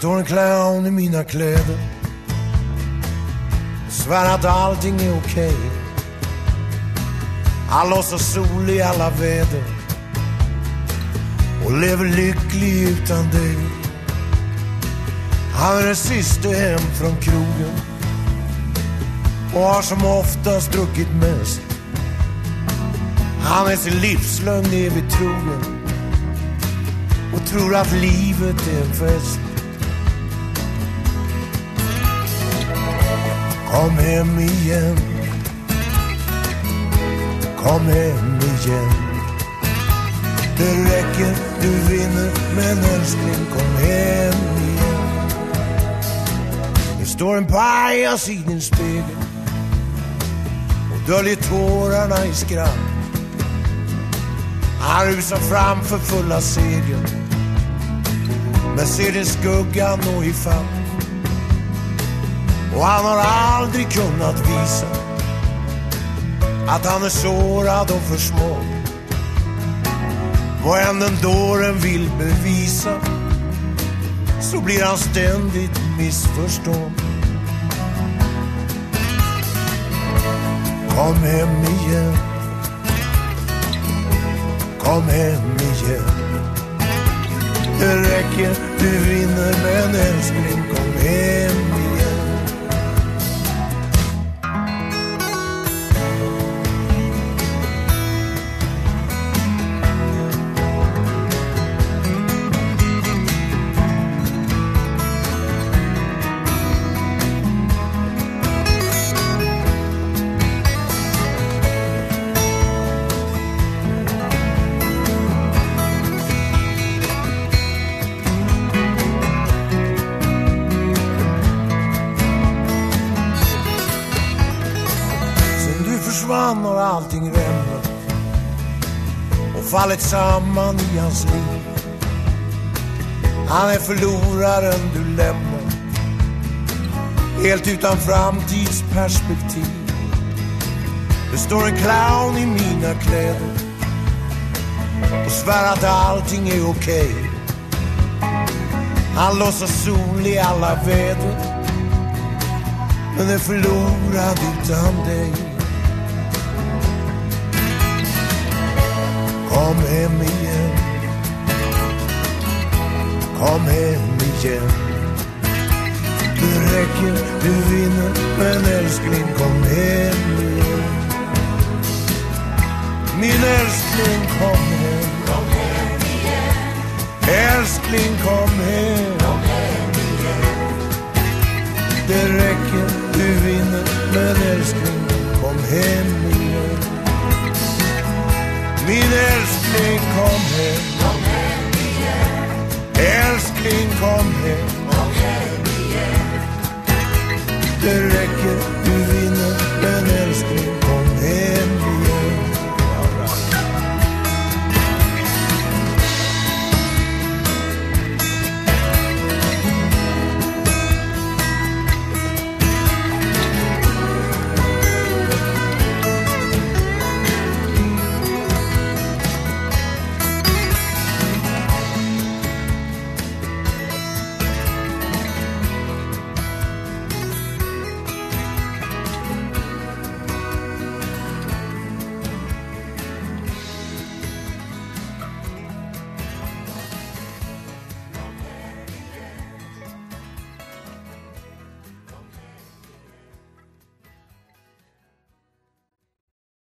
står en clown i mina kläder. Svär att allting är okej. Han låtsas sol i alla väder. Och lever lycklig utan dig. Han är den siste hem från krogen. Och har som oftast druckit mest. Han är sin livslögn evigt trogen. Och tror att livet är en fest. Kom hem igen. Kom hem igen. Det räcker, du vinner. Men älskling, kom hem igen. Det står en pajas i din spegel och döljer tårarna i skratt. Han rusar fram för fulla segel men ser din skugga nå ifatt. Och han har aldrig kunnat visa att han är sårad och försmådd. Vad än den dåren vill bevisa så blir han ständigt missförstådd. Kom hem igen. Kom hem igen. Det räcker, du vinner men älskling kom hem försvann har allting rämnat och fallit samman i hans liv. Han är förloraren du lämnar helt utan framtidsperspektiv. Det står en clown i mina kläder och svär att allting är okej. Han låtsas sol i alla väder men är förlorad utan dig. Kom hem igen. Det räcker, du vinner, men älskling kom hem igen. Min älskling kom hem. Kom hem igen. Älskling kom hem. Kom hem igen. Det räcker, du vinner, men älskling kom hem igen. Min älskling gölge büyür